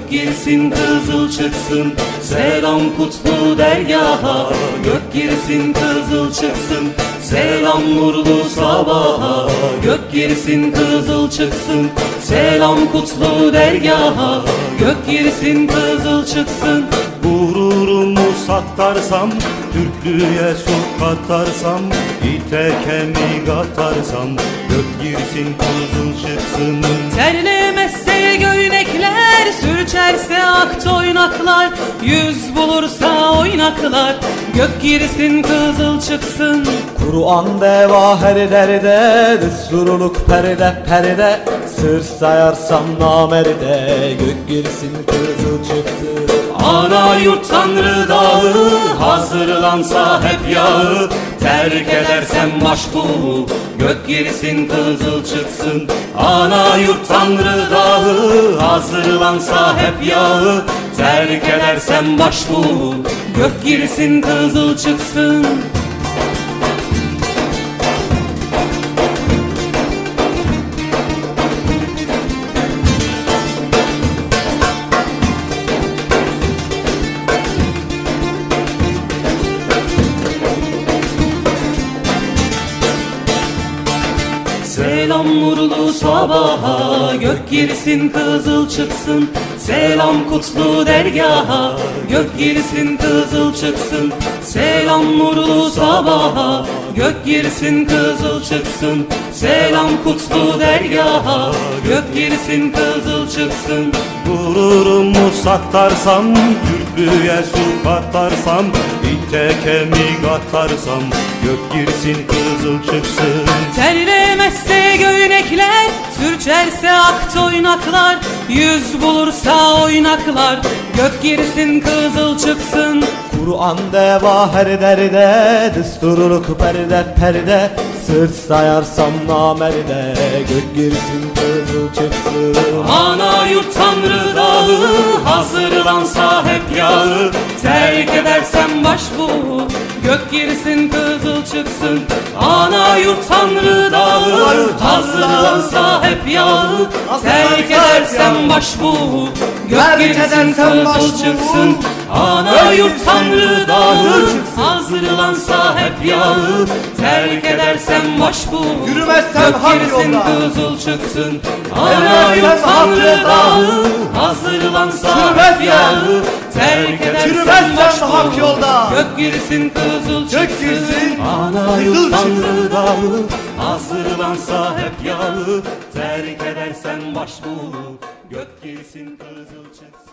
Gök girsin kızıl çıksın. Selam kutlu dergaha Gök girsin kızıl çıksın. Selam nurlu sabaha Gök girsin kızıl çıksın. Selam kutlu dergaha Gök girsin kızıl çıksın. Gururumu satarsam Türklüğe su katarsam İte kemik atarsam Gök girsin kızıl çıksın Sürçerse ak toynaklar Yüz bulursa oynaklar. Gök girsin kızıl çıksın. Kur'an deva her derde Desturuluk perde perde. Sır sayarsam namerde Gök girsin kızıl çıksın Ana yurt tanrı dağı Hazırlansa hep yağı. Terk edersem başbuğu Gök girsin kızıl çıksın. Ana yurt tanrı dağı Hazırlansa hep yağı. Terk edersem başbuğu Gök girsin kızıl çıksın Selam nurlu sabaha Gök girsin kızıl çıksın. Selam kutlu dergaha Gök girsin kızıl çıksın. Selam nurlu sabaha Gök girsin kızıl çıksın. Selam kutlu dergaha Gök girsin kızıl çıksın. Gururumu satarsam Türklüğe su katarsam İte kemik atarsam Gök girsin kızıl çıksın Sürçerse ak toynaklar Yüz bulursa oynaklar. Gök girsin kızıl çıksın. Kur'an deva her derde Desturuluk perde perde. Sır sayarsam namerde Gök girsin kızıl çıksın. Ana yurt tanrı dağı Hazırlansa hep yağı Terk edersem başbuğu Gök girsin kızıl çıksın Ana yurt tanrı dağı. Hazırlansa hep yağı Terk edersem başbuğu Gök girsin kızıl çıksın Ana yurt tanrı dağı Hazırlansa hep yağı Terk edersem başbuğu Yürümezsem Gök hak yolda. kızıl çıksın. Ana Yürümezsem yurt tanrı dağı Hazırlansa Yürümezsem. hep yağı Terk Yürümezsem başbuğu hak yolda. Gök girsin kızıl çıksın. Ana yurt tanrı dağı Hazırlansa hep yağı Terk edersen başbuğu Gök girsin kızıl çıksın